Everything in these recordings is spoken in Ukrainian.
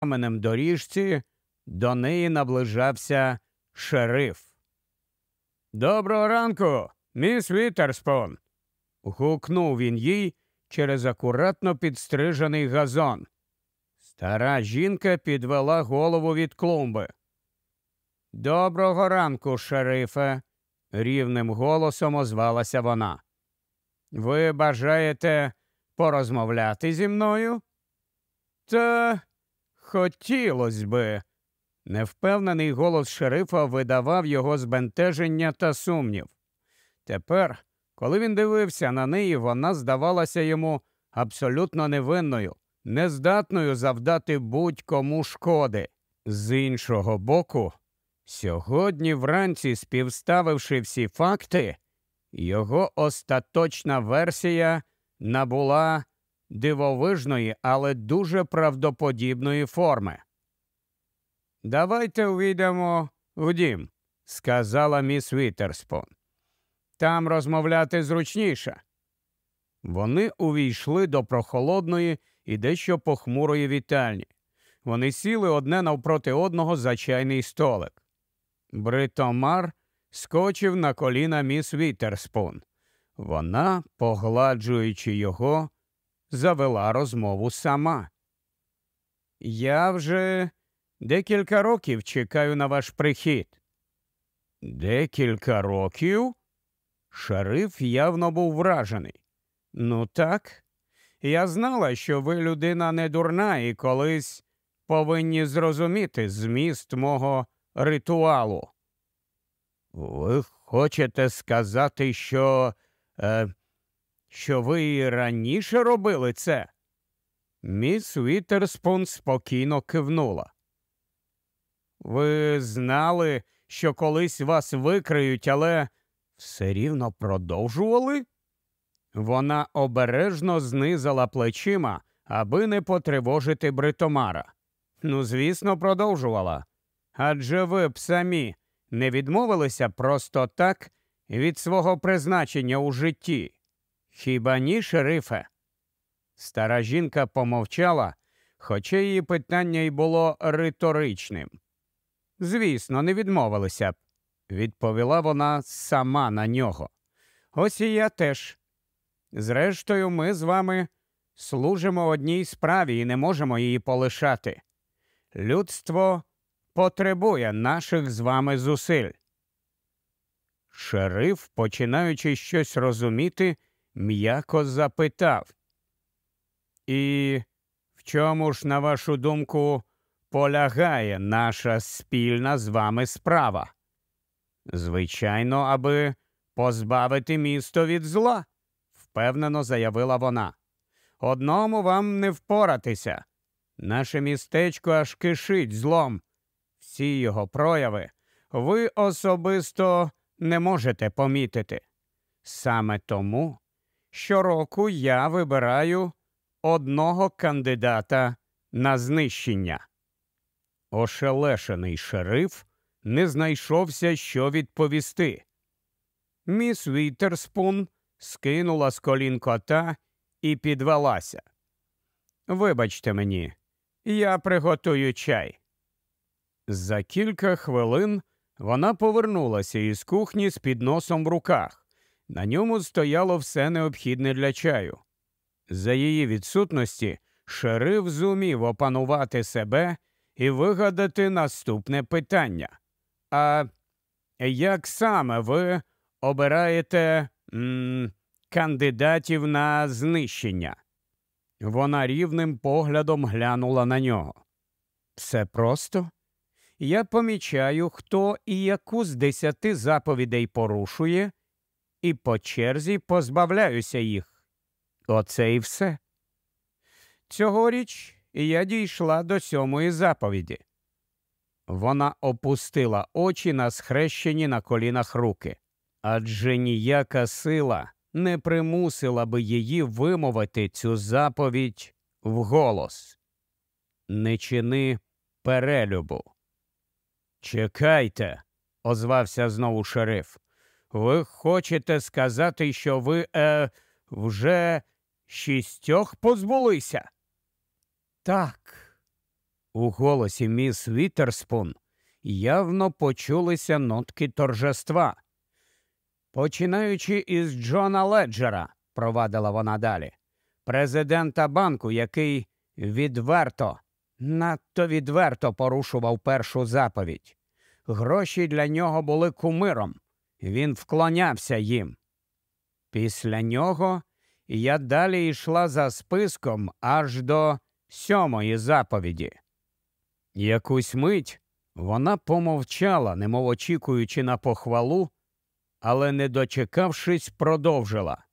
каменем доріжці до неї наближався шериф. Доброго ранку, міс Вітерспон. гукнув він їй через акуратно підстрижений газон. Стара жінка підвела голову від клумби. Доброго ранку, шерифе, рівним голосом озвалася вона. Ви бажаєте порозмовляти зі мною? Та хотілося би. Невпевнений голос шерифа видавав його збентеження та сумнів. Тепер, коли він дивився на неї, вона здавалася йому абсолютно невинною, нездатною завдати будь-кому шкоди. З іншого боку, сьогодні, вранці, співставивши всі факти, його остаточна версія набула дивовижної, але дуже правдоподібної форми. Давайте увійдемо в дім, сказала міс Вітерспон. Там розмовляти зручніше. Вони увійшли до прохолодної і дещо похмурої вітальні. Вони сіли одне навпроти одного за чайний столик. Бритомар скочив на коліна міс Вітерспун. Вона, погладжуючи його, завела розмову сама. Я вже декілька років чекаю на ваш прихід. Декілька років? Шериф явно був вражений. Ну так, я знала, що ви людина не дурна і колись повинні зрозуміти зміст мого ритуалу. Ви хочете сказати, що е, що ви і раніше робили це? Міс Вітерспун спокійно кивнула. Ви знали, що колись вас викриють, але все рівно продовжували? Вона обережно знизала плечима, аби не потривожити Бритомара. Ну, звісно, продовжувала. Адже ви б самі не відмовилися просто так від свого призначення у житті. Хіба ні, шерифе? Стара жінка помовчала, хоча її питання й було риторичним. Звісно, не відмовилися б, відповіла вона сама на нього. Ось і я теж. Зрештою, ми з вами служимо одній справі і не можемо її полишати. Людство потребує наших з вами зусиль. Шериф, починаючи щось розуміти, м'яко запитав. І в чому ж, на вашу думку, полягає наша спільна з вами справа? Звичайно, аби позбавити місто від зла, впевнено заявила вона. Одному вам не впоратися. Наше містечко аж кишить злом. Всі його прояви ви особисто не можете помітити. Саме тому щороку я вибираю одного кандидата на знищення. Ошелешений шериф не знайшовся, що відповісти. Міс Вітерспун скинула з колін кота і підвелася. Вибачте мені, я приготую чай. За кілька хвилин вона повернулася із кухні з підносом в руках. На ньому стояло все необхідне для чаю. За її відсутності шериф зумів опанувати себе і вигадати наступне питання. А як саме ви обираєте м кандидатів на знищення? Вона рівним поглядом глянула на нього. Все просто. Я помічаю, хто і яку з десяти заповідей порушує, і по черзі позбавляюся їх. Оце і все. Цьогоріч я дійшла до сьомої заповіді. Вона опустила очі на схрещені на колінах руки, адже ніяка сила не примусила би її вимовити цю заповідь вголос. Не чини перелюбу. Чекайте, озвався знову шериф. Ви хочете сказати, що ви е, вже шістьох позбулися? Так. У голосі міс Вітерспун явно почулися нотки торжества. Починаючи із Джона Леджера, провадила вона далі, президента банку, який відверто, надто відверто порушував першу заповідь. Гроші для нього були кумиром, він вклонявся їм. Після нього я далі йшла за списком аж до сьомої заповіді. Якусь мить вона помовчала, немов очікуючи на похвалу, але, не дочекавшись, продовжила.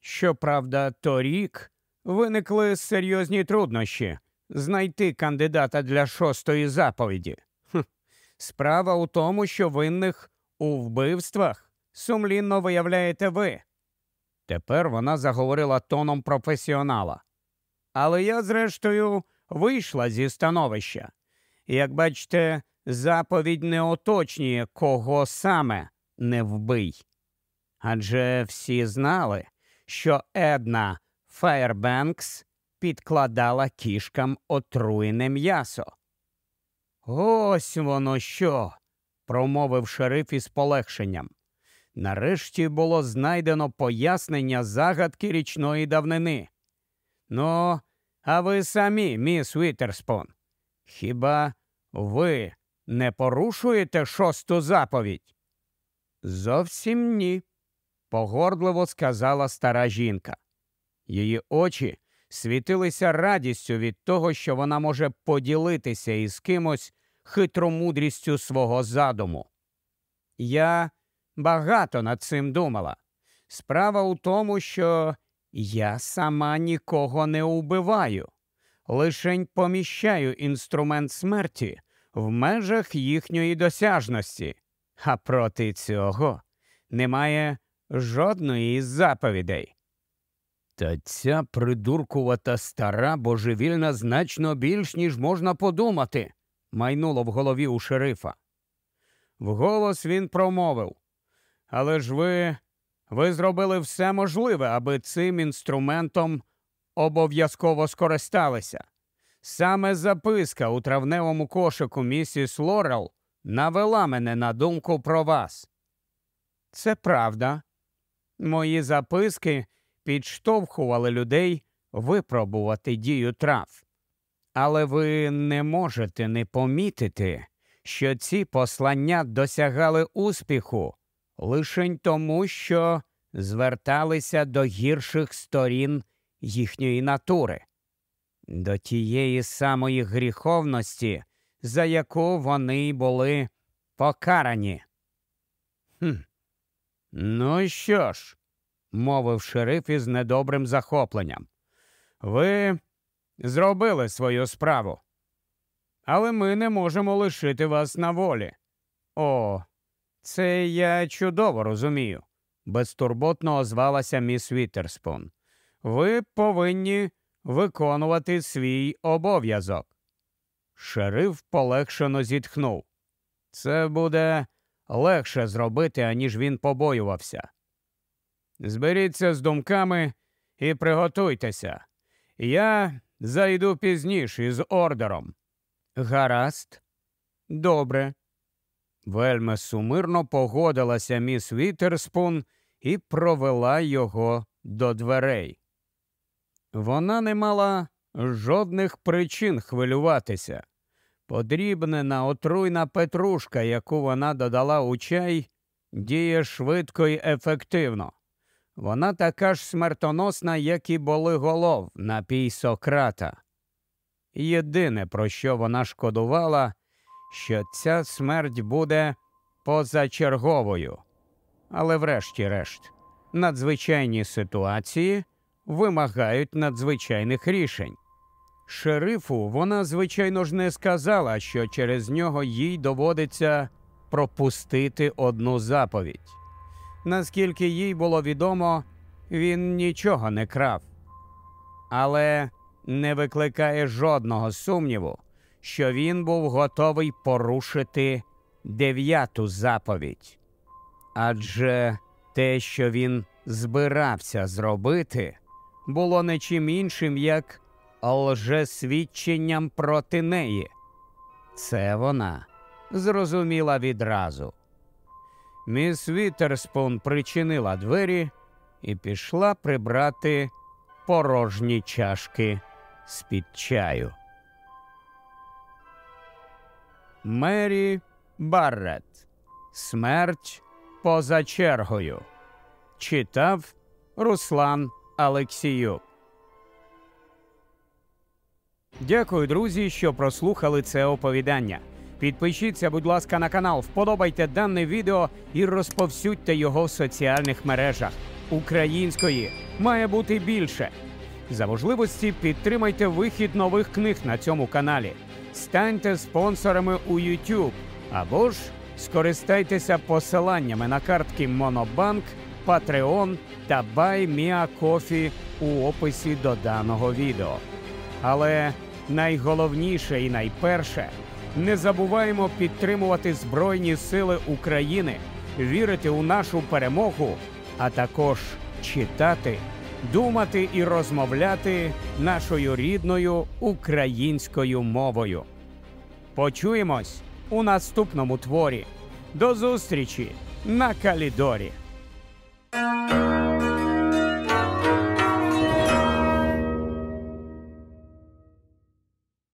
Щоправда, торік виникли серйозні труднощі знайти кандидата для шостої заповіді. Хм. Справа у тому, що винних у вбивствах сумлінно виявляєте ви. Тепер вона заговорила тоном професіонала. Але я, зрештою, вийшла зі становища. Як бачите, заповідь не уточнює, кого саме не вбий. Адже всі знали, що Една Фаєрбенкс підкладала кішкам отруєне м'ясо. Ось воно що, промовив шериф із полегшенням. Нарешті було знайдено пояснення загадки річної давнини. Ну, а ви самі, міс Вітерспон, хіба ви не порушуєте шосту заповідь? Зовсім ні, погордливо сказала стара жінка. Її очі світилися радістю від того, що вона може поділитися із кимось хитромудрістю свого задуму. Я багато над цим думала. Справа у тому, що я сама нікого не убиваю, лишень поміщаю інструмент смерті в межах їхньої досяжності, а проти цього немає жодної із заповідей. Та ця придуркувата стара божевільна значно більш, ніж можна подумати, майнуло в голові у шерифа. Вголос він промовив Але ж ви ви зробили все можливе, аби цим інструментом обов'язково скористалися. Саме записка у травневому кошику місіс Лорел навела мене на думку про вас. Це правда. Мої записки підштовхували людей випробувати дію трав. Але ви не можете не помітити, що ці послання досягали успіху лишень тому, що зверталися до гірших сторін їхньої натури, до тієї самої гріховності, за яку вони були покарані. Хм. Ну що ж, мовив шериф із недобрим захопленням. Ви зробили свою справу, але ми не можемо лишити вас на волі. О, це я чудово розумію, безтурботно озвалася міс Вітерспун. Ви повинні виконувати свій обов'язок. Шериф полегшено зітхнув. Це буде легше зробити, аніж він побоювався. Зберіться з думками і приготуйтеся. Я зайду пізніше із ордером. Гаразд, добре. Вельми сумирно погодилася міс Вітерспун і провела його до дверей. Вона не мала жодних причин хвилюватися. Подрібнена отруйна петрушка, яку вона додала у чай, діє швидко і ефективно. Вона така ж смертоносна, як і болиголов, напій Сократа. Єдине, про що вона шкодувала, що ця смерть буде позачерговою. Але, врешті-решт, надзвичайні ситуації вимагають надзвичайних рішень. Шерифу вона, звичайно ж, не сказала, що через нього їй доводиться пропустити одну заповідь. Наскільки їй було відомо, він нічого не крав, але не викликає жодного сумніву, що він був готовий порушити дев'яту заповідь. Адже те, що він збирався зробити, було не чим іншим, як лжесвідченням проти неї. Це вона зрозуміла відразу. Міс Вітерспун причинила двері і пішла прибрати порожні чашки з-під чаю. Мері Баррет. Смерть поза чергою. Читав Руслан Алексіюк. Дякую, друзі, що прослухали це оповідання. Підпишіться, будь ласка, на канал, вподобайте дане відео і розповсюдьте його в соціальних мережах. Української має бути більше. За можливості підтримайте вихід нових книг на цьому каналі. Станьте спонсорами у YouTube або ж скористайтеся посиланнями на картки Монобанк, Patreon та BuyMeACoffee у описі до даного відео. Але найголовніше і найперше не забуваємо підтримувати Збройні Сили України, вірити у нашу перемогу, а також читати, думати і розмовляти нашою рідною українською мовою. Почуємось у наступному творі. До зустрічі на Калідорі!